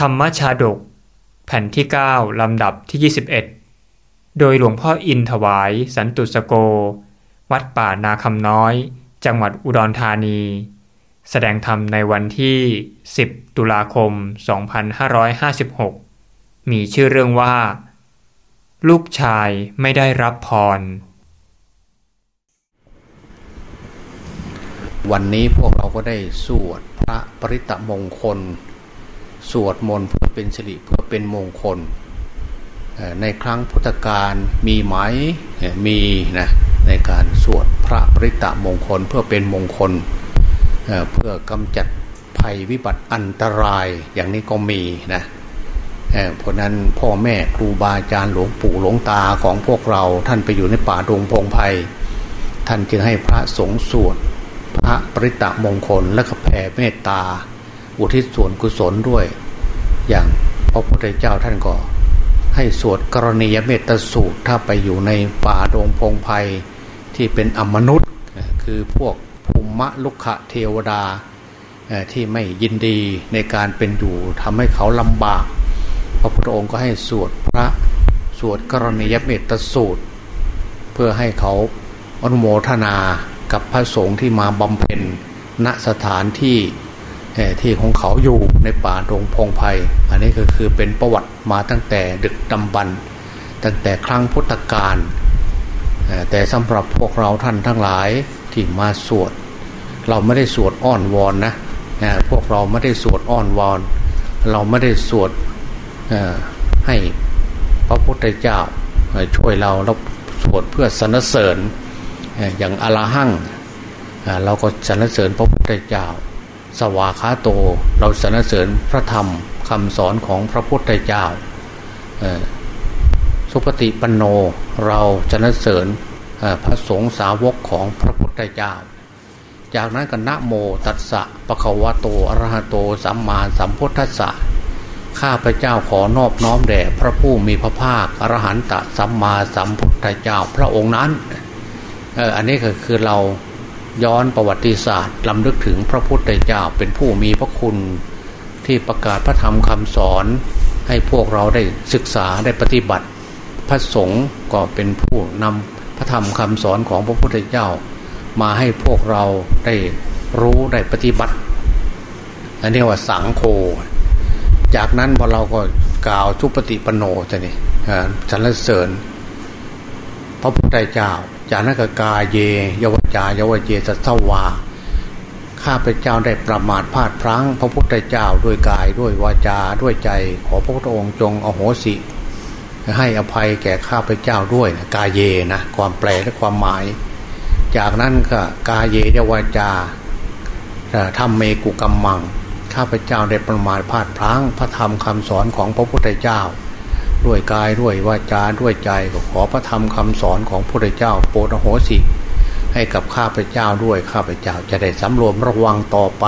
ธรรมชาดก แผ่นที่ 9 ลำดับที่ 21 โดยหลวงพ่ออินถวายสันตุสโก วัดป่านาคำน้อย จังหวัดอุดรธานี แสดงธรรมในวันที่ 10 ตุลาคม 2556 มีชื่อเรื่องว่า ลูกชายไม่ได้รับพร วันนี้พวกเราก็ได้สวดพระปริตะมงคล สวดมนต์เพื่อเป็นสิริเพื่อเป็นมงคล ในครั้งพุทธกาลมีไหมมีนะในการสวดพระปริตะมงคลเพื่อเป็นมงคล เพื่อกำจัดภัยวิบัติอันตรายอย่างนี้ก็มีนะเพราะนั้นพ่อแม่ครูบาอาจารย์หลวงปู่หลวงตาของพวกเราท่านไปอยู่ในป่าดงพงไพ่ท่านจึงให้พระสงฆ์สวดพระปริตะมงคลและก็แผ่เมตตา อุทิศส่วนกุศลด้วย อย่างพระพุทธเจ้าท่านก็ ให้สวดกรณียเมตตาสูตรถ้าไปอยู่ในป่าดงพงไพที่เป็นอมนุษย์ คือพวกภูมิลุกขะเทวดาที่ไม่ยินดีในการเป็นอยู่ทำให้เขาลำบาก พระพุทธองค์ก็ให้สวดพระสวดกรณียเมตตาสูตร เพื่อให้เขาอนุโมทนากับพระสงฆ์ที่มาบำเพ็ญณสถานที่ ที่ของเขาอยู่ในป่าดงพงไพ่อันนี้ก็คือเป็นประวัติมาตั้งแต่ดึกดำบรรตั้งแต่ครั้งพุทธกาลแต่สำหรับพวกเราท่านทั้งหลายที่มาสวด เราไม่ได้สวดอ้อนวอนนะพวกเราไม่ได้สวดอ้อนวอน เราไม่ได้สวดให้พระพุทธเจ้าช่วยเราเราสวดเพื่อสรรเสริญอย่างอลาหั่งเราก็สรรเสริญพระพุทธเจ้า สวาคาโต เราสรรเสริญพระธรรมคำสอนของพระพุทธเจ้าสุปฏิปันโนเราสรรเสริญพระสงฆ์สาวกของพระพุทธเจ้า จากนั้นก็นะโมตัสสะปะคะวะโตอรหะโตสัมมาสัมพุทธัสสะข้าพเจ้าขอนอบน้อมแด่พระผู้มีพระภาคอรหันตสัมมาสัมพุทธเจ้าพระองค์นั้นอออันนี้ก็คือเรา ย้อนประวัติศาสตร์ลำลึกถึงพระพุทธเจ้าเป็นผู้มีพระคุณที่ประกาศพระธรรมคำสอน ให้พวกเราได้ศึกษาได้ปฏิบัติ พระสงฆ์ก็เป็นผู้นำพระธรรมคำสอนของพระพุทธเจ้า มาให้พวกเราได้รู้ได้ปฏิบัติ อันนี้ว่าสังโฆจากนั้นพอเราก็กล่าวทุปฏิปโนจะนี่สรรเสริญ พระพุทธเจ้า จานักกาเยยวจายวเจสัตวาข้าพเจ้าได้ประมาทพลาดพลั้ง พระพุทธเจ้าด้วยกายด้วยวาจาด้วยใจ ขอพระพุทธองค์จงอโหสิ ให้อภัยแก่ข้าพเจ้าด้วยนะกาเยนะความแปลและความหมาย จากนั้นก็กาเยยวจาทำเมกุกรรมัง ข้าพเจ้าได้ประมาทพลาดพลั้ง พระธรรมคำสอนของพระพุทธเจ้า ด้วยกายด้วยวาจาด้วยใจก็ขอพระธรรมคำสอนของพระเจ้าโปรดโหสิ ให้กับข้าพเจ้าด้วยข้าพเจ้าจะได้สำรวมระวังต่อไป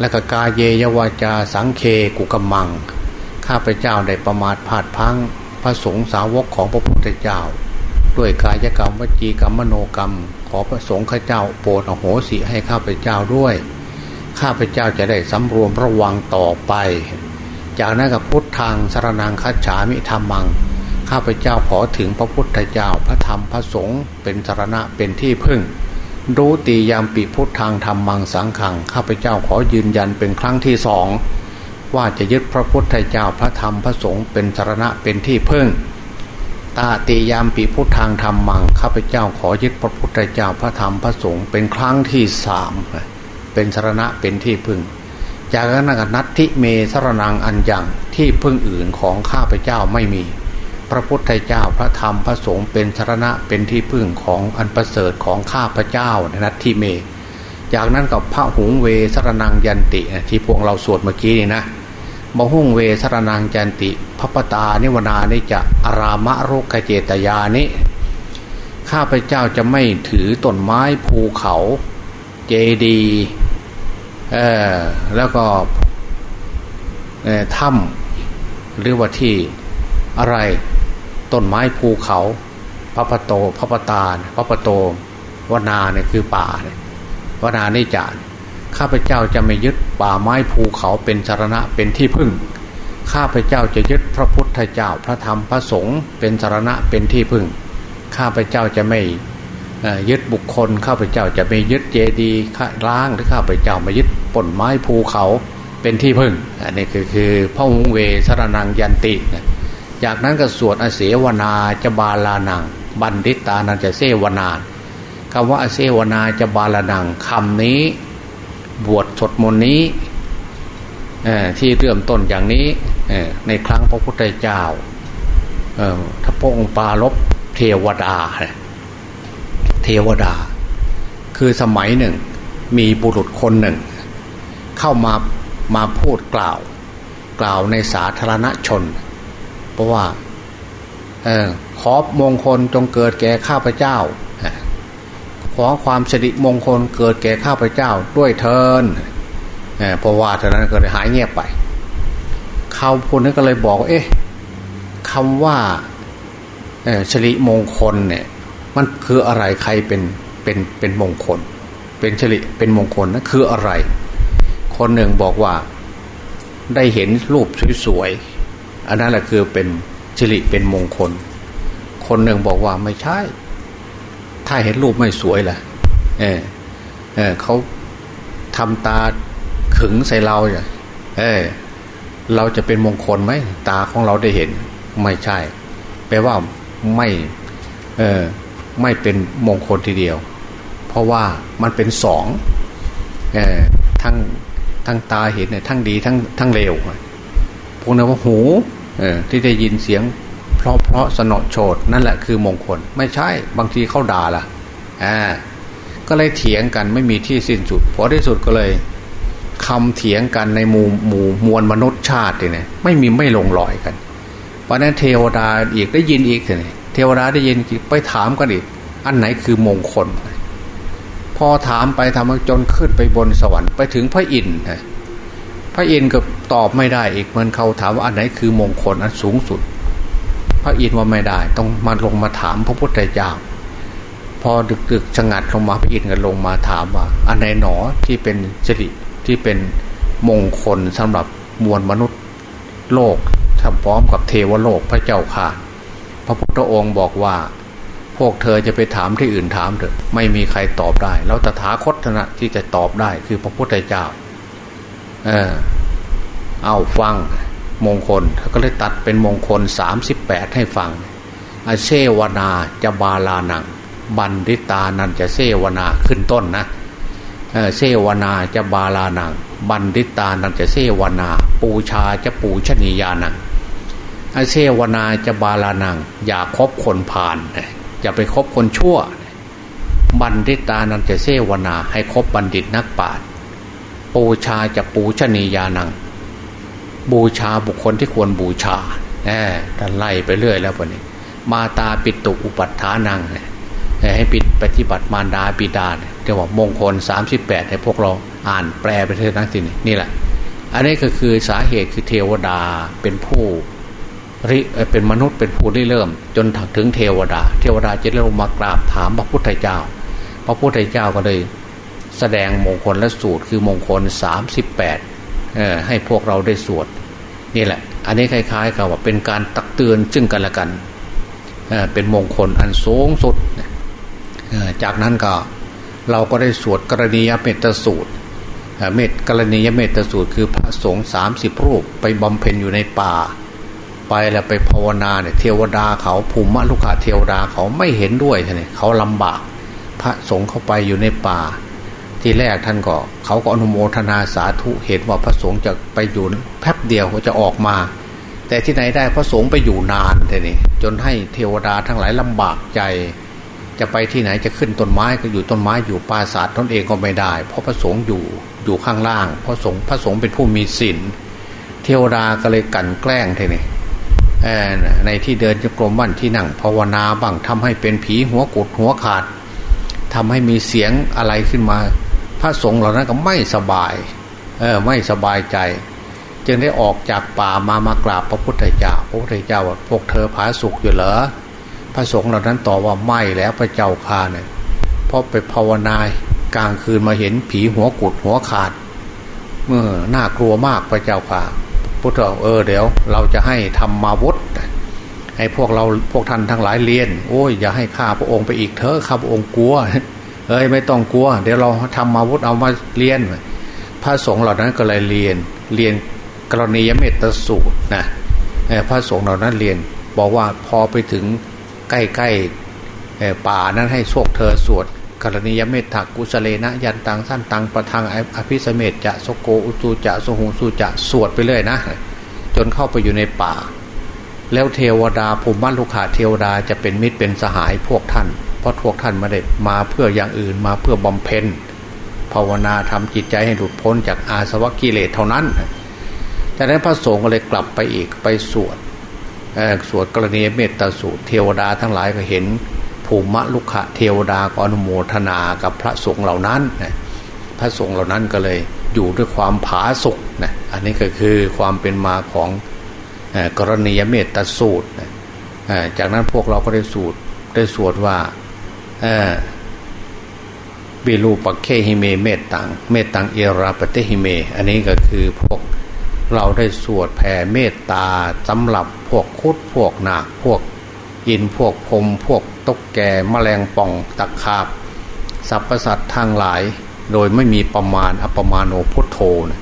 และก็กายเยยวาจาสังเคกุกมัง ข้าพเจ้าได้ประมาทพลาดพังพระสงฆ์สาวกของพระพุทธเจ้า ด้วยกายกรรมวจีกรรมมโนกรรม ขอพระสงฆ์ข้าเจ้าโปรดโหสิให้ข้าพเจ้าด้วย ข้าพเจ้าจะได้สำรวมระวังต่อไป จากนั้นกับพุทธทางสารนังคัจฉามิธรรมัง ข้าพเจ้าขอถึงพระพุทธเจ้าพระธรรมพระสงฆ์เป็นสารณะเป็นที่พึ่ง รู้ตียามปีพุทธทางธรรมังสังขัง ข้าพเจ้าขอยืนยันเป็นครั้งที่สองว่าจะยึดพระพุทธเจ้าพระธรรมพระสงฆ์เป็นสารณะเป็นที่พึ่งตาตียามปีพุทธทางธรรมังข้าพเจ้าขอยึดพระพุทธเจ้าพระธรรมพระสงฆ์เป็นครั้งที่สามเป็นสารณะเป็นที่พึ่ง จากนั้นกนัตทิเมสรนังอันยังที่พึ่งอื่นของข้าพเจ้าไม่มี พระพุทธเจ้าพระธรรมพระสงฆ์เป็นสรณะเป็นที่พึ่งของอันประเสริฐของข้าพเจ้าในนัตทิเม จากนั้นกับพระหุงเวสรนังยันติที่พวกเราสวดเมื่อกี้นี่นะมหุงเวสรนังยันติพระปตานิวนานิจะอารามะโรคเจตยานิข้าพเจ้าจะไม่ถือต้นไม้ภูเขา เจดี เออแล้วก็ถ้ำหรือว่าที่อะไรต้นไม้ภูเขาพระปโตพระปตาพระปโตวนาเนี่ยคือป่าเนี่ยวนานิจารข้าพเจ้าจะไม่ยึดป่าไม้ภูเขาเป็นสารณะเป็นที่พึ่ง ข้าพเจ้าจะยึดพระพุทธเจ้าพระธรรมพระสงฆ์เป็นสารณะเป็นที่พึ่ง ข้าพเจ้าจะไม่ ยึดบุคคลข้าพเจ้าจะไม่ยึดเจดีย์ร้างหรือข้าพเจ้าม่ยึดป่นไม้ภูเขาเป็นที่พึ่งอันนี้คือคือพระหงเวสรนังยันติ จากนั้นก็สวดอเสวนาจะบาลานัง บันดิตานันจะเสวนาคำว่าอเสวนาจะบาลานังคำนี้ บวชสดมนนี้ที่เริ่มต้นอย่างนี้ในครั้งพระพุทธเจ้าถ้าพระองค์ปาลบเทวดา เทวดา คือสมัยหนึ่ง มีบุรุษคนหนึ่ง เข้ามามาพูดกล่าว กล่าวในสาธารณชน เพราะว่าออขอมงคลจงเกิดแก่ข้าพเจ้า ขอความสิริมงคลเกิดแก่ข้าพเจ้าด้วยเทินเพราะว่าเท่านั้นก็เลยหายเงียบไปเขาพูดนั้นก็เลยบอกเอ๊ะคำว่าสิริมงคลเนี่ย มันคืออะไรใครเป็นเป็นเป็นมงคล เป็นสิริเป็นมงคลนั่นคืออะไร คนหนึ่งบอกว่าได้เห็นรูปสวยๆอันนั้นแหละคือเป็นสิริเป็นมงคล คนหนึ่งบอกว่าไม่ใช่ ถ้าเห็นรูปไม่สวยล่ะ เออเออเขาทำตาขึงใส่เราอย่างเออเราจะเป็นมงคลไหมตาของเราได้เห็น ไม่ใช่แปลว่าไม่ เออ ไม่เป็นมงคลทีเดียว เพราะว่ามันเป็นสองทั้งทั้งตาเห็นเนี่ยทั้งดีทั้งทั้งเลวพวกนั้นว่าหูเออที่ได้ยินเสียง เพราะเพราะสนอโฉดนั่นแหละคือมงคล ไม่ใช่บางทีเขาด่าล่ะอ่าก็เลยเถียงกันไม่มีที่สิ้นสุดพอที่สุดก็เลยคำเถียงกันในหมู่หมู่มวลมนุษย์ชาติเนี่ยไม่มีไม่ลงรอยกัน เพราะนั้นเทวดาอีกได้ยินอีกเลย เทวดาได้ยินไปถามกันอีก อันไหนคือมงคล พอถามไปทำจนขึ้นไปบนสวรรค์ไปถึงพระอินทร์พระอินทร์ก็ตอบไม่ได้อีกเหมือนเขาถามว่าอันไหนคือมงคลอันสูงสุด พระอินทร์ว่าไม่ได้ ต้องมาลงมาถามพระพุทธเจ้าพอดึกๆชะงัดลงมาพระอินทร์ก็ลงมาถามว่า อันไหนหนอที่เป็นสิริที่เป็นมงคลสำหรับมวลมนุษย์โลกทำพร้อมกับเทวโลกพระเจ้าค่ะ พระพุทธองค์บอกว่า พวกเธอจะไปถามที่อื่นถามเถอะ ไม่มีใครตอบได้เราตถาคตนะที่จะตอบได้คือพระพุทธเจ้า เออ เอาฟังมงคลก็เลยตัดเป็นมงคลสามสิบแปดให้ฟังอเชวนาจะบาลานัง บันดิตานันจะเซวนาขึ้นต้นนะเซวนาจะบาลานัง บันดิตานันจะเซวนา ปูชาจะปูชนียานัง เชวนาจะบาลานัง อย่าคบคนผ่าน อย่าไปคบคนชั่ว บัณฑิตานันจะเสวนาให้คบบัณฑิตนักปราชญ์ปูชาจะปูชนียานัง บูชาบุคคลที่ควรบูชาแหมท่านไล่ไปเรื่อยแล้ววันนี้ มาตาปิตุอุปัฏฐานังให้ปิดปฏิบัติมารดาบิดาเรียกว่ามงคล 38 ให้พวกเราอ่านแปลไปเถอะนะทีนี้นี่แหละ อันนี้ก็คือสาเหตุคือเทวดาเป็นผู้ ริเป็นมนุษย์เป็นผู้ได้เริ่ม จนถึงเทวดา เทวดาจะลงมากราบถามพระพุทธเจ้า พระพุทธเจ้าก็เลย แสดงมงคลและสูตรคือมงคล 38เอ่อให้พวกเราได้สวดนี่แหละ อันนี้คล้ายๆกับว่าเป็นการตักเตือนซึ่งกันและกันเเป็นมงคลอันสูงสุดจากนั้นก็เราก็ได้สวดกรณียเมตสูตรเมตกรณียเมตสูตรคือพระสงฆ์สามสิบรูปไปบำเพ็ญอยู่ในป่า ไปแล้วไปภาวนาเนี่ยเทวดาเขาภูมิลุกะเทวดาเขาไม่เห็นด้วยท่านเขาลำบาก พระสงฆ์เข้าไปอยู่ในป่า ที่แรกท่านก็เขาก็อนุโมทนาสาธุเห็นว่าพระสงฆ์จะไปอยู่แป๊บเดียวเขาจะออกมา แต่ที่ไหนได้พระสงฆ์ไปอยู่นานท่านี่จนให้เทวดาทั้งหลายลำบากใจ จะไปที่ไหนจะขึ้นต้นไม้ก็อยู่ต้นไม้อยู่ปราสาทตนเองก็ไม่ได้ เพราะพระสงฆ์อยู่อยู่ข้างล่างพระสงฆ์พระสงฆ์เป็นผู้มีศีลเทวดาก็เลยกันแกล้งท่านี่ ในที่เดินจงกรมบ้านที่นั่งภาวนาบ้างทำให้เป็นผีหัวกุดหัวขาดทำให้มีเสียงอะไรขึ้นมา พระสงฆ์เหล่านั้นก็ไม่สบายเออไม่สบายใจ จึงได้ออกจากป่ามามากราบพระพุทธเจ้าพระพุทธเจ้าว่าพวกเธอผาสุกอยู่เหรอพระสงฆ์เหล่านั้นตอบว่าไม่แล้วพระเจ้าค่าเนี่ยพราะไปภาวนากลางคืนมาเห็นผีหัวกุดหัวขาดเมื่อน่ากลัวมากพระเจ้าค่ะ พุทธเออเดี๋ยว เราจะให้ทำมาวุธให้พวกเราพวกท่านทั้งหลายเรียน โอ้ยอย่าให้ข้าพระองค์ไปอีกเถอะข้าพระองค์กลัวเอ้ยไม่ต้องกลัว เดี๋ยวเราทำมาวุธเอามาเรียน พระสงฆ์เหล่านั้นก็เลยเรียน เรียนกรณียเมตสูตรนะพระสงฆ์เหล่านั้นเรียน บอกว่าพอไปถึงใกล้ๆป่านั้นให้โชคเธอสวด รณียเมตตากุสเลนะ ยันตังสั้นตังประทังอภิสเมตจะสโกอุตูจะสหูสุจะสวดไปเลยนะ จนเข้าไปอยู่ในป่า แล้วเทวดาภูมิมัลุขาเทวดาจะเป็นมิตรเป็นสหายพวกท่าน เพราะพวกท่านไม่ได้มาเพื่ออย่างอื่นมาเพื่อบำเพ็ญภาวนาทำจิตใจให้หลุดพ้นจากอาสวะกิเลสเท่านั้นจากนั้นพระสงฆ์ก็เลยกลับไปอีกไปสวดสวดกรณีเมตตาสูตรเทวดาทั้งหลายก็เห็น ภูมิลุกะเทวดาก็อนุโมทนากับพระสงฆ์เหล่านั้นนะพระสงฆ์เหล่านั้นก็เลยอยู่ด้วยความผาสุกนะอันนี้ก็คือความเป็นมาของกรณียเมตตาสูตรนะจากนั้นพวกเราก็ได้สูตรได้สวดว่าวิรูปักเขหิเมเมตตังเมตตังเอราปะเถหิเม อันนี้ก็คือพวกเราได้สวดแผ่เมตตาสำหรับพวกครุฑพวกนาคพวก อินทร์พวกพรหมพวกตุ๊กแกแมลงป่องตะขาบสรรพสัตว์ทั้งหลาย โดยไม่มีประมาณอัปปะมาโณพุทโธนะ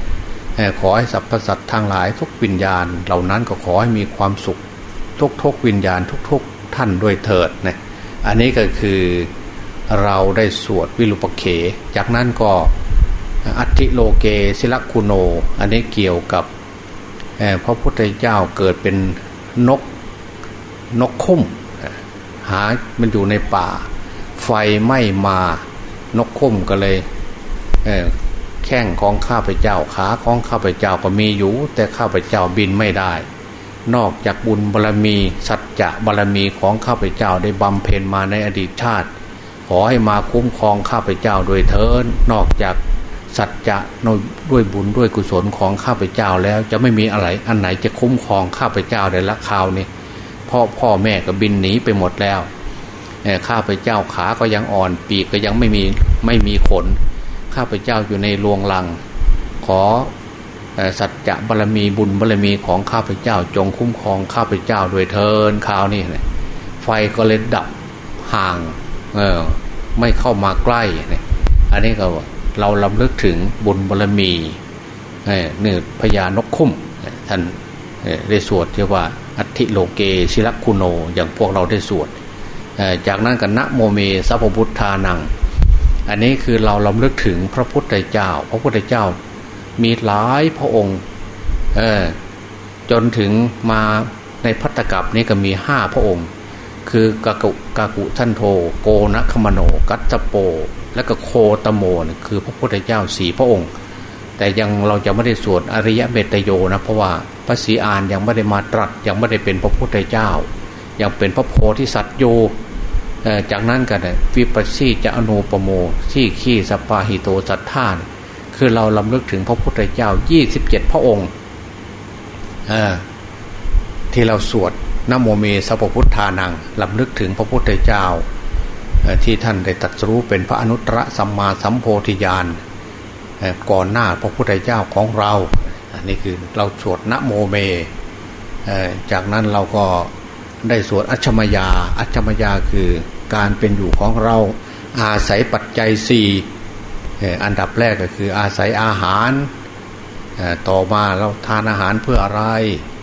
ขอให้สรรพสัตว์ทั้งหลายทุกวิญญาณ เหล่านั้นก็ขอให้มีความสุข ทุกทุกวิญญาณทุกๆท่านด้วยเถิดนะอันนี้ก็คือเราได้สวดวิรุปเข จากนั้นก็อัติโลเกศิลคุโน อันนี้เกี่ยวกับพระพุทธเจ้าเกิดเป็นนก นกคุ้มหามันอยู่ในป่า ไฟไหม้มานกคุ้มก็เลยเแข้งของข้าพเจ้าขาของข้าพเจ้าก็มีอยู่ แต่ข้าพเจ้าบินไม่ได้ นอกจากบุญบารรมี สัจจะบารรมีของข้าพเจ้าได้บำเพ็ญมาในอดีตชาติ ขอให้มาคุ้มครองข้าพเจ้าโดยเทินนอกจากสัจจะด้วยบุญด้วยกุศลของข้าพเจ้าแล้วจะไม่มีอะไรอันไหนจะคุ้มครองข้าพเจ้าในละคราวนี้ พ่อพ่อแม่ก็บินหนีไปหมดแล้วข้าพเจ้าขาก็ยังอ่อนปีกก็ยังไม่มีไม่มีขน ข้าพเจ้าอยู่ในรวงลัง ขอสัจจะบารมีบุญบารมีของข้าพเจ้าจงคุ้มครองข้าพเจ้าโดยเทินข่าวนี่ไฟก็เลยดับห่างเออไม่เข้ามาใกล้เนี่ยอันนี้ก็เราลำลึกถึงบุญบารมีเนี่ยพญานกคุ้มท่านได้สวดเรียกว่า อัติโลเกศิลคุโนอย่างพวกเราได้สวดจากนั้นกันนะโมเมสัพพุทธานัง อันนี้คือเราลำลึกถึงพระพุทธเจ้า พระพุทธเจ้ามีหลายพระองค์จนถึงมาในพัตตกับนี้ก็มีห้าพระองค์ คือกากุกากุท่านโท โกนะคมโน กัตโป และก็โคตโมนคือพระพุทธเจ้าสี่พระองค์ แต่ยังเราจะไม่ได้สวดอริยเมตโยนะเพราะว่า พระศรีอานยังไม่ได้มาตรัสยังไม่ได้เป็นพระพุทธเจ้า ยังเป็นพระโพธิสัตว์โยจากนั้นกันวิปัสสีจะอนูปะโมสิขีสัพพะหิโตสัตถา คือเรารำลึกถึงพระพุทธเจ้า 27 พระองค์ที่เราสวดนะโมเมสัพพะพุทธานังรำลึกถึงพระพุทธเจ้าที่ท่านได้ตรัสรู้เป็นพระอนุตตรสัมมาสัมโพธิญาณก่อนหน้าพระพุทธเจ้าของเรา อันนี้คือเราสวดนะโมเม จากนั้นเราก็ได้สวดอัชมยา อัชมยาคือการเป็นอยู่ของเราอาศัยปัจจัยสี่อันดับแรกก็คืออาศัยอาหาร ต่อมาเราทานอาหารเพื่ออะไร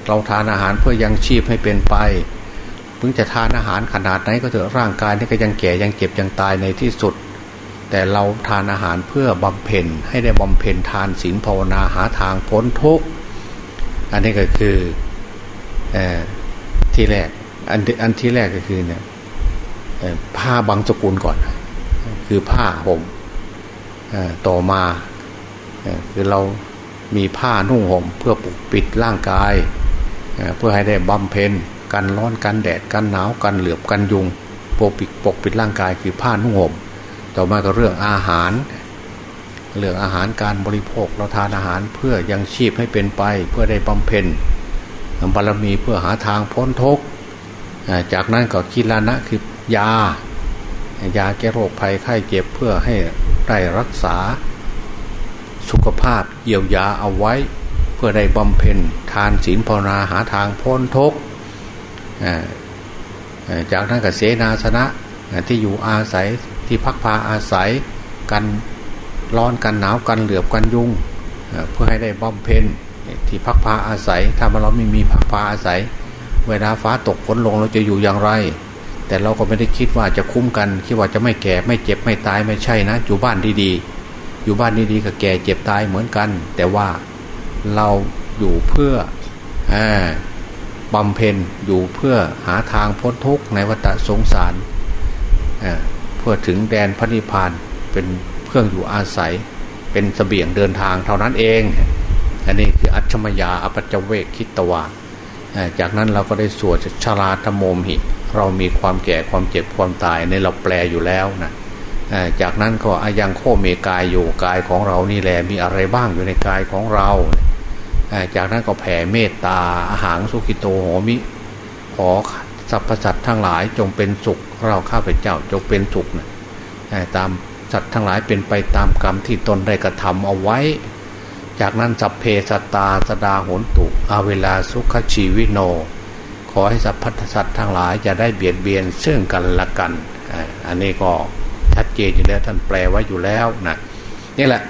เราทานอาหารเพื่อยังชีพให้เป็นไปเพิ่งจะทานอาหารขนาดไหนก็เถอะร่างกายนี่ก็ยังแก่ยังเจ็บยังตายในที่สุด แต่เราทานอาหารเพื่อบำเพ็ญให้ได้บำเพ็ญทานศีลภาวนาหาทางพ้นทุกข์อันนี้ก็คืออที่แรกอันอันที่แรกก็คือเนี่ยผ้าบางสกุลก่อน คือผ้าห่มต่อมาคือเรามีผ้านุ่งห่มเพื่อปกปิดร่างกายเพื่อให้ได้บำเพ็ญกันร้อนกันแดดกันหนาวกันเหลือบกันยุงปกปิดปกปิดร่างกายคือผ้านุ่งห่ม ต่อมาก็เรื่องอาหาร เรื่องอาหารการบริโภคเราทานอาหารเพื่อยังชีพให้เป็นไปเพื่อได้บำเพ็ญบารมีเพื่อหาทางพ้นทุกข์จากนั้นก็กิลานะคือยา ยาแก้โรคภัยไข้เจ็บเพื่อให้ได้รักษาสุขภาพเยียวยาเอาไว้ เพื่อได้บำเพ็ญทานศีลภาวนาหาทางพ้นทุกข์จากนั้นกับเสนาสนะที่อยู่อาศัย ที่พักพาอาศัยกันร้อนกันหนาวกันเหลือบกันยุงเพื่อให้ได้บำเพ็ญที่พักพาอาศัย ถ้าเราไม่มีพักพาอาศัย เวลาฟ้าตกฝนลงเราจะอยู่อย่างไร แต่เราก็ไม่ได้คิดว่าจะคุ้มกัน คิดว่าจะไม่แก่ไม่เจ็บไม่ตายไม่ใช่นะ อยู่บ้านดีๆ อยู่บ้านดีๆกับแก่เจ็บตายเหมือนกัน แต่ว่าเราอยู่เพื่อบำเพ็ญอยู่เพื่อหาทางพ้นทุกข์ในวัฏสงสาร เพื่อถึงแดนพระนิพพานเป็นเครื่องอยู่อาศัย เป็นสเสบียงเดินทางเท่านั้นเอง อันนี้คืออัจฉมยาอปัจเวกคิตวาจากนั้นเราก็ได้สวดชาลาธโมมหิ เรามีความแก่ความเจ็บความตายในเราแปลอยู่แล้วนะจากนั้นก็อายังโคเมกายอยู่กายของเรานี่แหละมีอะไรบ้างอยู่ในกายของเรา จากนั้นก็แผ่เมตตาอาหารสุขิโตโหมิ ขอ สรรพสัตว์ทั้งหลายจงเป็นสุข เราข้าพเจ้าจงเป็นสุขนะตามสัตว์ทั้งหลายเป็นไปตามกรรมที่ตนได้กระทำเอาไว้ จากนั้นสัพเพสตาสดาหนตุอาเวลาสุขชีวิโน ขอให้สัพพัทสัตว์ทั้งหลายจะได้เบียดเบียนซึ่งกันและกัน อันนี้ก็ชัดเจนอยู่แล้วท่านแปลไว้อยู่แล้วนะนี่แหละ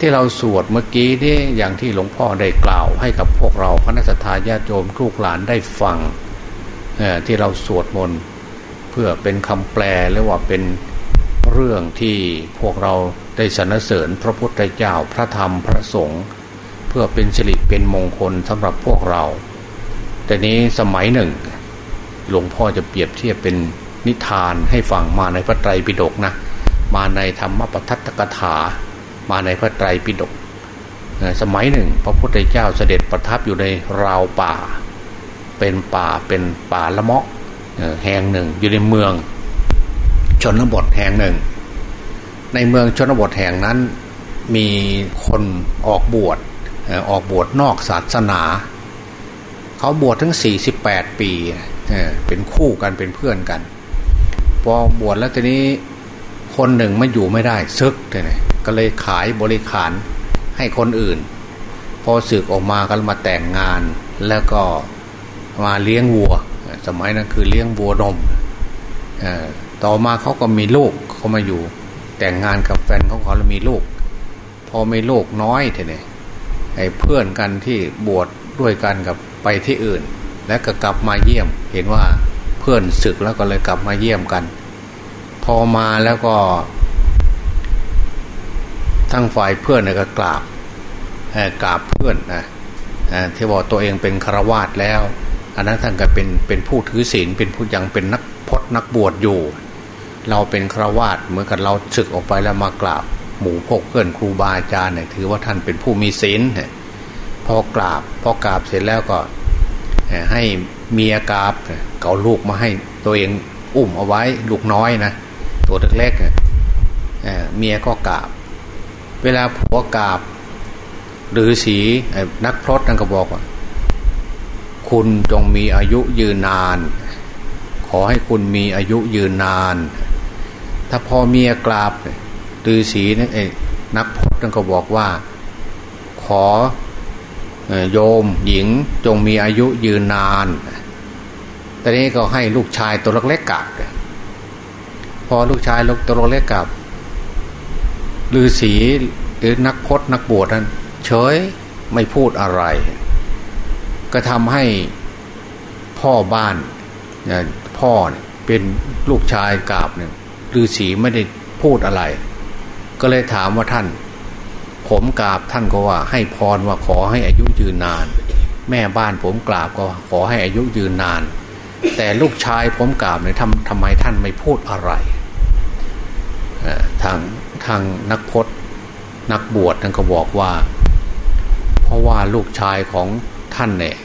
ที่เราสวดเมื่อกี้นี่อย่างที่หลวงพ่อได้กล่าว ให้กับพวกเราคณะสัตยาติโยมลูกหลานได้ฟัง ที่เราสวดมนต์เพื่อเป็นคำแปลหรือว่าเป็นเรื่องที่พวกเราได้สรรเสริญพระพุทธเจ้าพระธรรมพระสงฆ์เพื่อเป็นสิริเป็นมงคลสำหรับพวกเรา แต่นี้สมัยหนึ่ง หลวงพ่อจะเปรียบเทียบเป็นนิทานให้ฟังมาในพระไตรปิฎกนะ มาในธรรมปทัตตกถา มาในพระไตรปิฎกสมัยหนึ่ง พระพุทธเจ้าเสด็จประทับอยู่ในราวป่า เป็นป่าเป็นป่าละเมาะแห่งหนึ่ง อยู่ในเมือง ชนบทแห่งหนึ่ง ในเมืองชนบทแห่งนั้นมีคนออกบวชออกบวชนอกศาสนา เขาบวชทั้ง 48 ปีเป็นคู่กันเป็นเพื่อนกัน พอบวชแล้วทีนี้คนหนึ่งไม่อยู่ไม่ได้ซึกเลยก็เลยขายบริขารให้คนอื่น พอสึกออกมาก็มาแต่งงานแล้วก็ มาเลี้ยงวัว สมัยนั้นคือเลี้ยงวัวนมต่อมาเขาก็มีลูกเขามาอยู่ แต่งงานกับแฟนของเขาแล้วมีลูก พอมีลูกน้อยเท่นี่ไอ้เพื่อนกันที่บวชดด้วยกันกับไปที่อื่น และก็กลับมาเยี่ยม เห็นว่าเพื่อนศึกแล้วก็เลยกลับมาเยี่ยมกัน พอมาแล้วก็ทั้งฝ่ายเพื่อนก็กราบกราบเพื่อนนะที่บอกตัวเองเป็นคารวาสแล้ว อันนั้นท่านก็เป็นเป็นผู้ถือศีลเป็นผู้ยังเป็นนักพจนักบวชอยู่ เราเป็นครวาสเหมือนกับเราศึกออกไปแล้วมากราบ หมู่พกเพื่อนครูบาอาจารย์เนี่ยถือว่าท่านเป็นผู้มีศีลพอกราบพอกราบเสร็จแล้วก็ให้เมียกราบเก่าลูกมาให้ตัวเองอุ้มเอาไว้ลูกน้อยนะตัวเล็กๆเมียก็กราบ เวลาผัวกราบหรือสีนักพรตนั่นก็บอกว่า คุณจงมีอายุยืนนาน ขอให้คุณมีอายุยืนนาน ถ้าพอเมียกราบตือสีนั่นเองนักพจน์ก็บอกว่า ขอโยมหญิงจงมีอายุยืนนาน ตอนนี้ก็ให้ลูกชายตัวเล็กๆกลับ พอลูกชายลูกตัวเล็กกลับฤาษีหรือนักพจน์นักบวชนั้นเฉยไม่พูดอะไร ก็ทำให้พ่อบ้านพ่อเนี่ยเป็นลูกชายกาบเนี่ยฤาษีไม่ได้พูดอะไร ก็เลยถามว่าท่าน ผมกราบท่านก็ว่า ให้พรว่าขอให้อายุยืนนาน แม่บ้านผมกราบก็ขอให้อายุยืนนาน แต่ลูกชายผมกราบเนี่ยทำทำไมท่านไม่พูดอะไรทางทางนักพจนักบวชท่านก็บอกว่า เพราะว่าลูกชายของท่านเนี่ย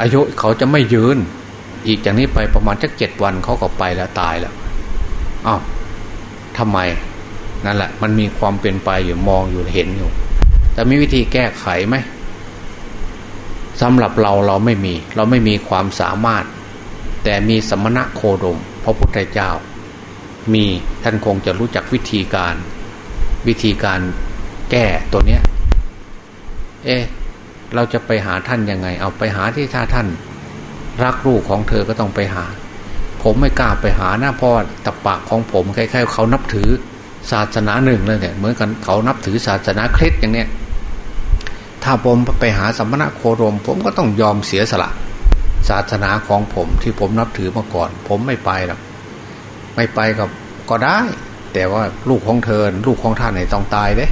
อายุเขาจะไม่ยืน อีกจากนี้ไปประมาณสักเจ็ดวันเขาก็ไปแล้วตายแล้วอ้าวทำไมนั่นแหละ มันมีความเป็นไปอยู่มองอยู่เห็นอยู่ แต่มีวิธีแก้ไขไหมสำหรับเราเราไม่มี เราไม่มีความสามารถ แต่มีสมณะโคดมพระพุทธเจ้า มีท่านคงจะรู้จักวิธีการ วิธีการแก้ตัวเนี้ย เอ๊ เราจะไปหาท่านยังไง เอาไปหาที่ถ้าท่าน รักลูกของเธอก็ต้องไปหา ผมไม่กล้าไปหาหน้าพ่อตะปากของผมคล้ายๆเขานับถือศาสนาหนึ่งเลยเนี่ยเหมือนกันเขานับถือศาสนาคริสต์อย่างเนี้ยถ้าผมไปหาสัมมณโคดม ผมก็ต้องยอมเสียสละ ศาสนาของผมที่ผมนับถือมาก่อน ผมไม่ไปหรอกไม่ไปกับก็ได้ แต่ว่าลูกของเธอ ลูกของท่านไหนต้องตายเด้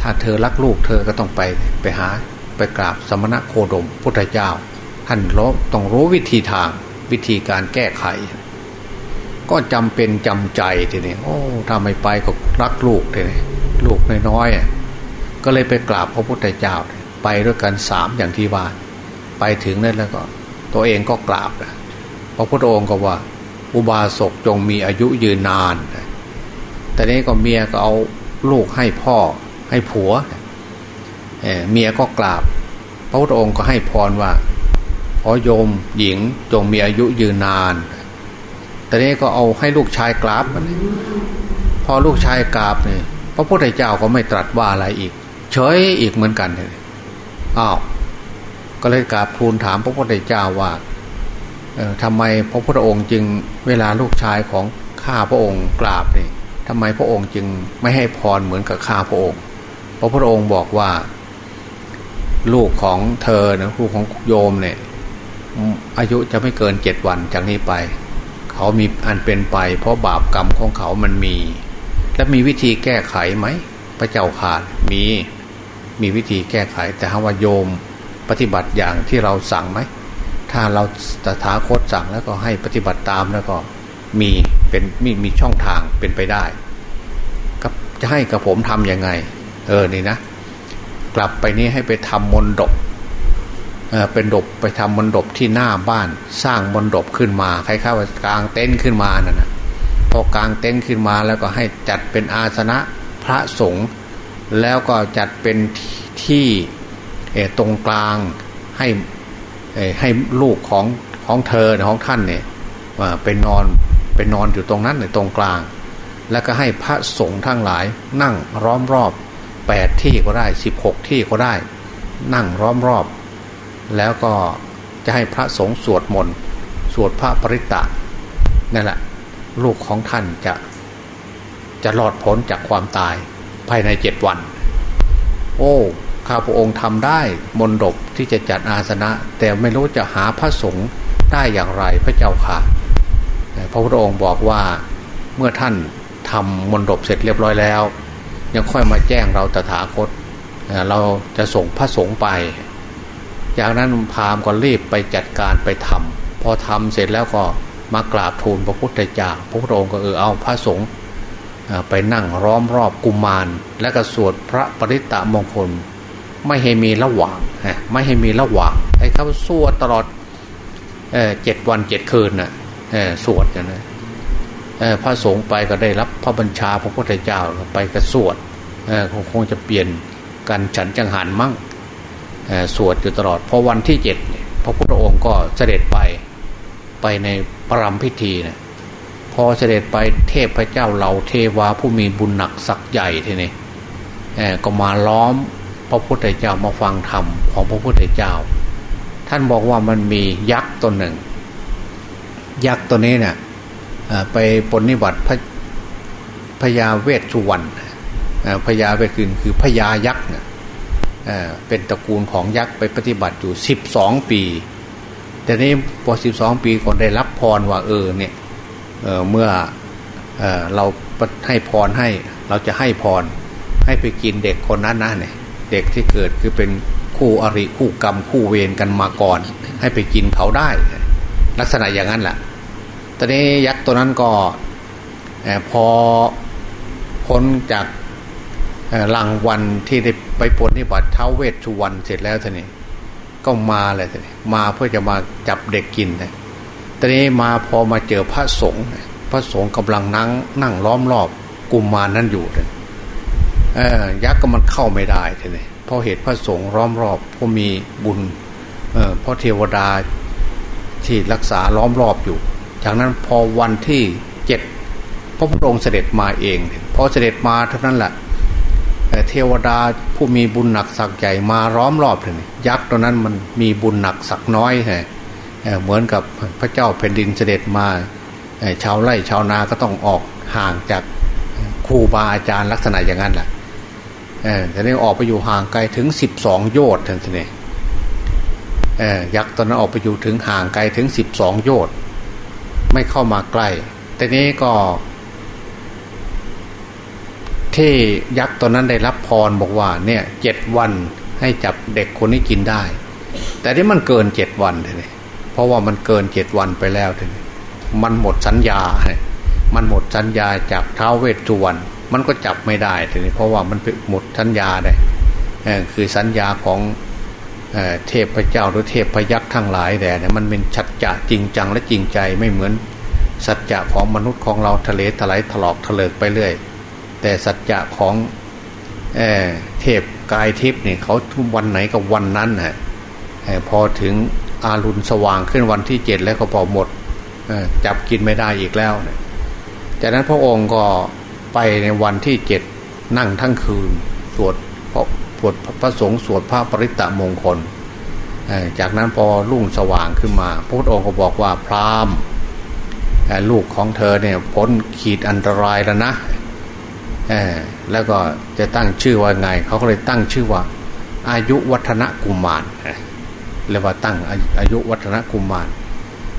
ถ้าเธอรักลูกเธอก็ต้องไปไปหา ไปกราบสมณะโคดมพุทธเจ้า ท่านรู้ต้องรู้วิธีทางวิธีการแก้ไข ก็จำเป็นจำใจทีนี้โอ้ถ้าไม่ไปก็รักลูกทีนี้ลูกน้อยๆก็เลยไปกราบพระพุทธเจ้า ไปด้วยกันสามอย่างที่ว่าไปถึงนั่นแล้วก็ ตัวเองก็กราบนะพระพุทธองค์ก็ว่า อุบาสกจงมีอายุยืนนานแต่นี้ก็เมียก็เอาลูกให้พ่อให้ผัวเเมียก็กราบ พระพุทธองค์ก็ให้พรว่าขอโยมหญิงจงมีอายุยืนนาน แต่นี้ก็เอาให้ลูกชายกราบพอลูกชายกราบเนี่ยพระพุทธเจ้าก็ไม่ตรัสว่าอะไรอีก เฉยอีกเหมือนกันเลยอ้าวก็เลยกราบทูลถามพระพุทธเจ้าว่าเออทำไมพระพุทธองค์จึงเวลาลูกชายของข้าพระองค์กราบเนี่ยทำไมพระองค์จึงไม่ให้พรเหมือนกับข้าพระองค์ พระพุทธองค์บอกว่า ลูกของเธอนะลูกของโยมเนี่ย อายุจะไม่เกินเจ็ดวันจากนี้ไป เขามีอันเป็นไป เพราะบาปกรรมของเขามันมี และมีวิธีแก้ไขไหม พระเจ้าขาดมีมีวิธีแก้ไข แต่ถ้าว่าโยมปฏิบัติอย่างที่เราสั่งไหม ถ้าเราตถาคตสั่งแล้วก็ให้ปฏิบัติตามแล้วก็มีเป็นมีมีช่องทางเป็นไปได้ก็จะให้กับผมทำยังไง เออนี่นะ กลับไปนี้ให้ไปทำมนดบเเป็นดบไปทำมนดบที่หน้าบ้านสร้างมนดบขึ้นมาคล้ายๆว่ากลางเต็นท์ขึ้นมาน่ะนะพอกลางเต็นท์ขึ้นมาแล้วก็ให้จัดเป็นอาสนะพระสงฆ์แล้วก็จัดเป็นที่ตรงกลางให้ให้ลูกของของเธอของท่านเนี่ยเป็นนอนเป็นนอนอยู่ตรงนั้นในตรงกลาง แล้วก็ให้พระสงฆ์ทั้งหลายนั่งร้อมรอบ แปดที่ก็ได้สิบหกที่ก็ได้ นั่งร้อมรอบ แล้วก็จะให้พระสงฆ์สวดมนต์สวดพระปริตะนั่นแหละลูกของท่านจะจะรอดพ้นจากความตายภายในเจ็ดวัน โอ้ข้าพระองค์ทำได้มนดบที่จะจัดอาสนะ แต่ไม่รู้จะหาพระสงฆ์ได้อย่างไรพระเจ้าค่ะพระพุทธองค์บอกว่าเมื่อท่านทำมนดบเสร็จเรียบร้อยแล้ว ยังค่อยมาแจ้งเราตถาคต เราจะส่งพระสงฆ์ไป จากนั้นพามก็รีบไปจัดการไปทำพอทำเสร็จแล้วก็มากราบทูลพระพุทธเจ้าพระพองค์ก็เออเอาพระสงฆ์ไปนั่งร้อมรอบกุมาร และก็สวดพระปริตะมงคล ไม่ให้มีระหว่าง ไม่ให้มีระหว่างให้เขาสวดตลอดเจ็ดวันเจ็ดคืนน่ะสวดกันนะ พระสงฆ์ไปก็ได้รับพระบัญชาพระพุทธเจ้าไปกระสวดคงคงจะเปลี่ยนกันฉันจังหันมั่งสวดอยู่ตลอดพอวันที่เจ็ดพระพุทธองค์ก็เสด็จไปไปในปรำพิธีนะพอเสด็จไปเทพพระเจ้าเหล่าเทวาผู้มีบุญหนักสักใหญ่ทีนี้ก็มาล้อมพระพุทธเจ้ามาฟังธรรมของพระพุทธเจ้า ท่านบอกว่ามันมียักษ์ตนหนึ่ง ยักษ์ตัวนี้เนี่ย ไปปนนิบัติพพญาเวชสุวรรณพญาเวชคือคือพญายักษ์เป็นตระกูลของยักษ์ไปปฏิบัติอยู่สิบสองปีแต่นี้พอสิบสองปีคนได้รับพรว่าเออเนี่ยเเมื่อเอเราให้พรให้เราจะให้พรให้ไปกินเด็กคนนั้นนะเนี่ยเด็กที่เกิดคือเป็นคู่อริคู่กรรมคู่เวรกันมาก่อน ให้ไปกินเขาได้ ลักษณะอย่างนั้นแหละตอนนี้ยักษ์ ตัวนั้นก็พอพ้นจากรางวันที่ได้ไปปนนิบัติเท้าเวชสุวรรณเสร็จแล้วท่านี้ก็มาเลยท่านี้มาเพื่อจะมาจับเด็กกินนะตอนนี้มาพอมาเจอพระสงฆ์พระสงฆ์กำลังนั่งนั่งล้อมรอบกุมมานั้นอยู่เลยยักษ์ก็มันเข้าไม่ได้ท่านี้เพราะเหตุพระสงฆ์ล้อมรอบเพราะมีบุญเพราะเทวดาที่รักษาล้อมรอบอยู่ จากนั้นพอวันที่เจ็ดพระพุทธองค์เสด็จมาเองพอเสด็จมาเท่านั้นแหละเทวดาผู้มีบุญหนักสักใหญ่มาร้อมรอบเลยยักษ์ตัวนั้นมันมีบุญหนักสักน้อยฮะเหมือนกับพระเจ้าแผ่นดินเสด็จมาชาวไร่ชาวนาก็ต้องออกห่างจากครูบาอาจารย์ลักษณะอย่างนั้นแหละแต่นี้ออกไปอยู่ห่างไกลถึงสิบสองโยชน์ทันทีนี่ยักษ์ตอนนั้นออกไปอยู่ถึงห่างไกลถึงสิบสองโยชน์ ไม่เข้ามาใกล้แต่นี้ก็ ที่ยักษ์ตอนนั้นได้รับพรบอกว่า เนี่ยเจ็ดวันให้จับเด็กคนนี้กินได้ แต่ที่มันเกินเจ็ดวันเลยเพราะว่ามันเกินเจ็ดวันไปแล้วเลยมันหมดสัญญา มันหมดสัญญาจากเท้าเวทจุวัน มันก็จับไม่ได้ทีนี้เพราะว่ามันหมดสัญญาเลยคือสัญญาของ เทพเจ้าหรือเทพพยักษ์ทั้งหลายแต่เนี่ยมันเป็นชัดจะจริงจังและจริงใจไม่เหมือนสัจจะของมนุษย์ของเราทะเลถลายถลอกถลิกไปเรื่อย แต่สัจจะของเอเทพกายทิพย์เนี่ยเขาทุกวันไหนกับวันนั้นฮะพอถึงอารุณสว่างขึ้นวันที่เจ็ดแล้วก็พอหมดจับกินไม่ได้อีกแล้ว จากนั้นพระองค์ก็ไปในวันที่เจ็ดนั่งทั้งคืนสวด สวดพระสงฆ์สวดพระปริตะมงคล จากนั้นพอรุ่งสว่างขึ้นมาพระพุทธองค์ก็บอกว่าพราหมณ์ลูกของเธอเนี่ยพ้นขีดอันตรายแล้วนะแล้วก็จะตั้งชื่อว่าไง เขาก็เลยตั้งชื่อว่า อายุวัฒนกุมารเรียกว่าตั้งอายุวัฒนกุมาร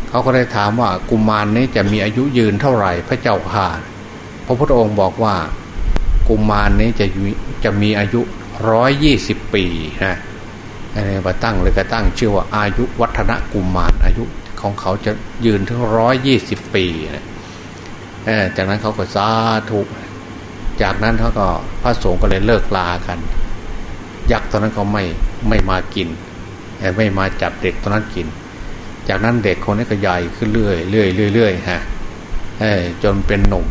เขาก็เลยถามว่ากุมารนี้จะมีอายุยืนเท่าไหร่พระเจ้าข่าพระพุทธองค์บอกว่า กุมารนี้จะจะมีอายุ ร้อยยี่สิบปีนะอะไรมาตั้งเลยก็ตั้งชื่อว่าอายุวัฒนกุมารอายุของเขาจะยืนถึงร้อยยี่สิบปีนะจากนั้นเขาก็สาธุจากนั้นเขาก็พระสงฆ์ก็เลยเลิกลากัน ยักษ์ตอนนั้นเขาไม่ไม่มากินไม่มาจับเด็กตอนนั้นกิน จากนั้นเด็กคนนี้ก็ใหญ่ขึ้นเรื่อยเรื่อยเรื่อยฮะจนเป็นหนุ่ม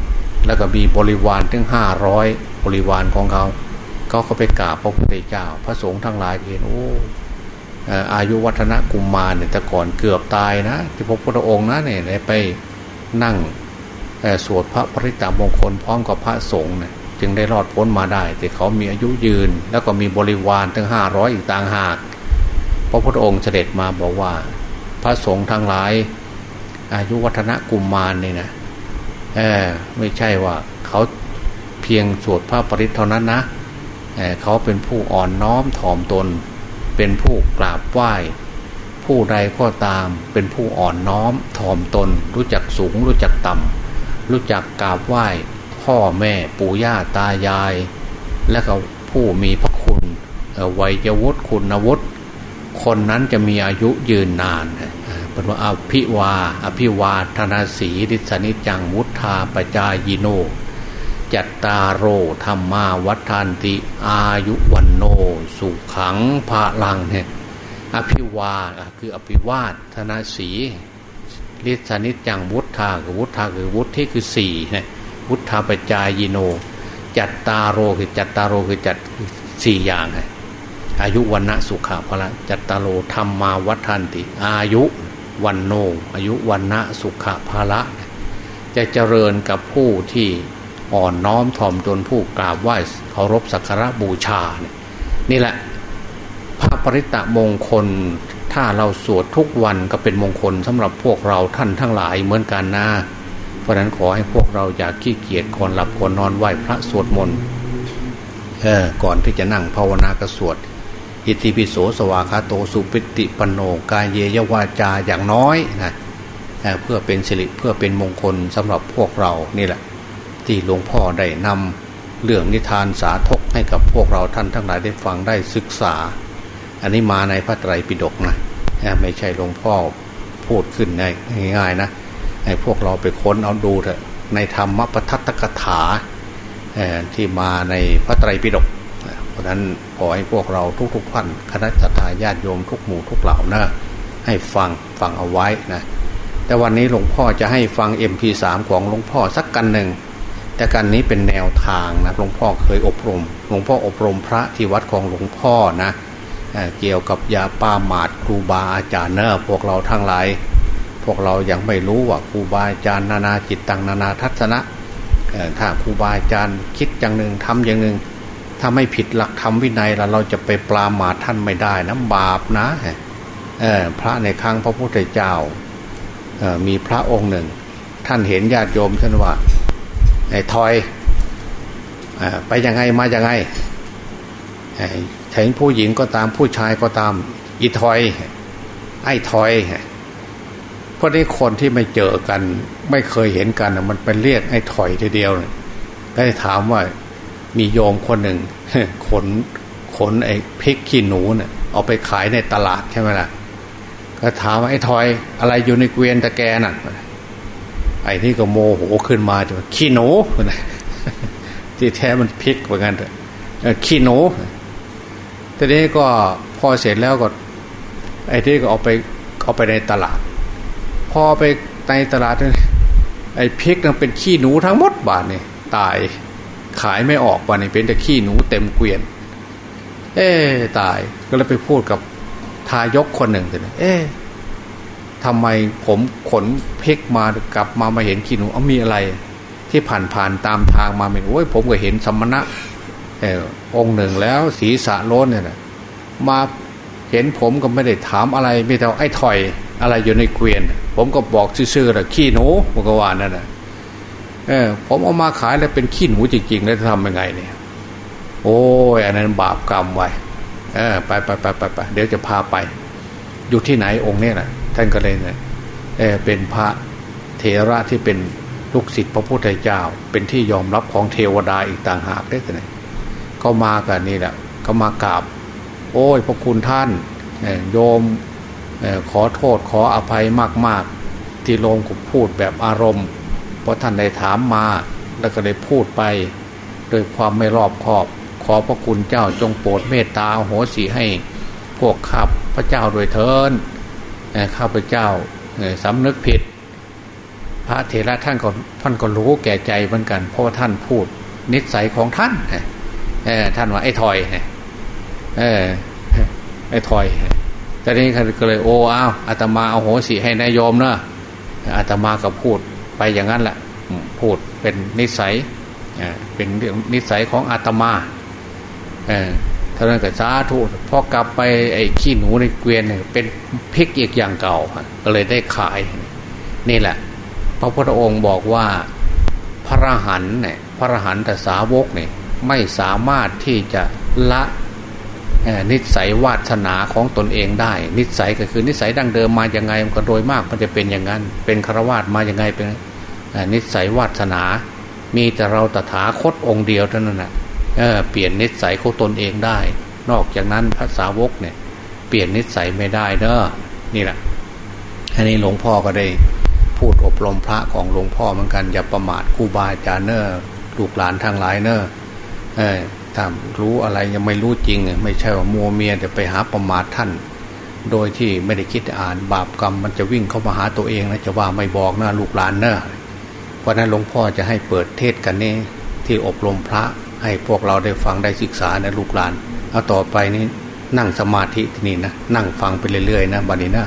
แล้วก็มีบริวารถึงห้าร้อยบริวารของเขา เขาก็ไปกราบพระพุทธเจ้า พระสงฆ์ทั้งหลายเห็นโอ้อายุวัฒนกุมมารเนี่ยแต่ก่อนเกือบตายนะ ที่พระพุทธองค์นะเนี่ยไปนั่งสวดพระปริตามงคลพร้อมกับพระสงฆ์เนี่ยจึงได้รอดพ้นมาได้ แต่เขามีอายุยืน แล้วก็มีบริวารถึงห้าร้อยอีกต่างหาก พระพุทธองค์เสด็จมาบอกว่า พระสงฆ์ทั้งหลาย อายุวัฒนกุมมารเนี่ยนะไม่ใช่ว่าเขาเพียงสวดพระปริตเท่านั้นนะ เขาเป็นผู้อ่อนน้อมถ่อมตน เป็นผู้กราบไหว้ ผู้ใดก็ตามเป็นผู้อ่อนน้อมถ่อมตน รู้จักสูงรู้จักต่ำรู้จักกราบไหว้ พ่อแม่ปู่ย่าตายาย และก็ผู้มีพระคุณวัยวุฒิคุณวุฒิคนนั้นจะมีอายุยืนนานเป็นว่าอภิวา อภิวาธนาสีดิสนิจังมุทธาปจายโน จัตตาโรธรรมาวัฏานติ อายุวันโน สุขังภาลังเนี่ยอภิวาคืออภิวาธนาสีดิสนิจังวุฒาคือวุฒาคือวุฒิคือสี่เนี่ยพุทธาปจายโน จัตตาโรคือจัตตาโรคือจัดสี่อย่างไงอายุวันณะสุขะพละจัตตาโรธรรมาวัฏันติ อายุวันโน อายุวันณะสุขะพละ จะเจริญกับผู้ที่ อ่อนน้อมถ่อมตนผู้กราบไหว้เคารพสักการะบูชาเนี่ยนี่แหละ พระปริตะมงคล ถ้าเราสวดทุกวันก็เป็นมงคลสำหรับพวกเราท่านทั้งหลายเหมือนกันนะเพราะนั้นขอให้พวกเราอย่าขี้เกียจก่อนหลับก่อนนอนไหว้พระสวดมนต์ก่อนที่จะนั่งภาวนากระสวดอิติปิโสสวาคาโตสุปิติปโนกายเยยวาจาอย่างน้อยนะเเพื่อเป็นสิริเพื่อเป็นมงคลสำหรับพวกเรานี่แหละ ที่หลวงพ่อได้นำเรื่องนิทานสาธกให้กับพวกเราท่านทั้งหลายได้ฟังได้ศึกษา อันนี้มาในพระไตรปิฎกนะไม่ใช่หลวงพ่อพูดขึ้นง่ายๆนะให้พวกเราไปค้นเอาดูเถอะในธรรมปทัตตกถาที่มาในพระไตรปิฎกเพราะนั้นขอให้พวกเราทุกๆท่านคณะทาญาติโยมทุกหมู่ทุกเหล่านะให้ฟังฟังเอาไว้นะแต่วันนี้หลวงพ่อจะให้ฟัง MP3 ของหลวงพ่อสักกันหนึ่ง แต่กันนี้เป็นแนวทางนะหลวงพ่อเคยอบรม หลวงพ่ออบรมพระที่วัดของหลวงพ่อนะเกี่ยวกับยาป้าหมาดครูบาอาจารย์เนอะพวกเราทั้งหลาย พวกเรายังไม่รู้ว่าครูบาอาจารย์นานาจิตตังนานาทัศนะถ้าครูบาอาจารย์คิดอย่างหนึ่งทำอย่างหนึ่งถ้าไม่ผิดหลักธรรมวินัยแล้วเราจะไปปราหมาท่านไม่ได้นะบาปนะเออพระในครั้งพระพุทธเจ้ามีพระองค์หนึ่ง ท่านเห็นญาติโยมท่านว่า ไอ้ทอยอไปยังไงมายังไงถึงผู้หญิงก็ตามผู้ชายก็ตาม อีทอย ไอ้ทอยเพราะนี่คนที่ไม่เจอกัน ไม่เคยเห็นกันมันเป็นเรียกไอ้ถอยทีเดียวก็ได้ถามว่ามีโยมคนหนึ่งขนขนไอ้พริกขี้หนูเนี่ยเอาไปขายในตลาดใช่ไหมล่ะก็ถามว่าไอ้ทอย อะไรอยู่ในเกวียนตะแกน่ะ ไอ้นี่ก็โมโหขึ้นมาจะขี้หนูที่แท้มันพริกเหมือนกันเถอะขี้หนูทีนี้ก็พอเสร็จแล้วก็ ไอ้ที่ก็เอาไปเอาไปในตลาด พอไปในตลาดไอ้พริกนั่นเป็นขี้หนูทั้งหมดบาทนี่ตายขายไม่ออกบาทนี่เป็นแต่ขี้หนูเต็มเกวียน เอ๊ตายก็เลยไปพูดกับทายกคนหนึ่งเลยเอ๊ ทำไมผมขนเพกมากลับมามาเห็นขี้หนูเอามีอะไร ที่ผ่านผ่านตามทางมาเห็นโอ้ยผมก็เห็นสมณะอองค์หนึ่งแล้วศีรษะโล้นเนี่ยนะมาเห็นผมก็ไม่ได้ถามอะไรไม่แต่ไอ้ถอยอะไรอยู่ในเกวียน ผมก็บอกซื่อๆแหละขี้หนูมกวานนั่นนะเออผมเอามาขายแล้วเป็นขี้หนูจริงๆ แล้วจะทำยังไงเนี่ย โอ้ยอันนั้นบาปกรรมไว้เออไปไปไปไปไปเดี๋ยวจะพาไป อยู่ที่ไหนองค์เนี่ยนะ ท่านก็เลยเนี่ยเออเป็นพระเทระที่เป็นลูกศิษย์พระพุทธเจ้า เป็นที่ยอมรับของเทวดาอีกต่างหากได้แต่ไหนก็มากันนี่แหละก็มากราบ โอ้ยพระคุณท่านโยมขอโทษขออภัยมาก ๆ ที่โลงผมพูดแบบอารมณ์ เพราะท่านได้ถามมาแล้วก็ได้พูดไปโดยความไม่รอบคอบ ขอพระคุณเจ้าจงโปรดเมตตาโหสีให้พวกข้าพระเจ้าโดยเทิน ข้าพเจ้าสำนึกผิด พระเถระท่านก็ท่านก็รู้แก่ใจเหมือนกัน เพราะว่าท่านพูดนิสัยของท่านท่านว่าไอ้ถอยไอ้ถอยตอนนี้ก็เลยโอ้อ้าวอาตมาเอาโหสิให้นายโยมเนะอาตมาก็พูดไปอย่างนั้นแหละพูดเป็นนิสัยเป็นเรื่องนิสัยของอาตมาเท่านั้นก็สาธุพอกลับไปไอ้ขี้หนูในเกวียนเป็นพริกอีกอย่างเก่า ก็เลยได้ขาย นี่แหละ พระพุทธองค์บอกว่าพระหันเนี่ยพระหันแต่สาวกเนี่ยไม่สามารถที่จะละนิสัยวาสนาของตนเองได้ นิสัยก็คือนิสัยดั้งเดิมมาอย่างไงมันก็โดยมากมันจะเป็นอย่างนั้น เป็นฆราวาสมาอย่างไงเป็นนิสัยวาสนา มีแต่เราตถาคตองค์เดียวเท่านั้นแหะ เปลี่ยนนิสัยของตนเองได้ นอกจากนั้นพระสาวกเนี่ย เปลี่ยนนิสัยไม่ได้เนอะนี่แหละอันนี้หลวงพ่อก็ได้พูดอบรมพระของหลวงพ่อเหมือนกันอย่าประมาทครูบาอาจารย์เนอะลูกหลานทางหลายเนอะเออถ้ารู้อะไรยังไม่รู้จริง ไม่ใช่ว่ามัวเมียแต่ไปหาประมาทท่าน โดยที่ไม่ได้คิดอ่านบาปกรรมมันจะวิ่งเข้ามาหาตัวเองนะจะว่าไม่บอกนะลูกหลานเนอะเพราะนั้นหลวงพ่อจะให้เปิดเทศกันนี่ที่อบรมพระ ให้พวกเราได้ฟังได้ศึกษานะลูกหลาน เอาต่อไปนี้นั่งสมาธิที่นี่นะ นั่งฟังไปเรื่อยๆนะบัดนี้นะ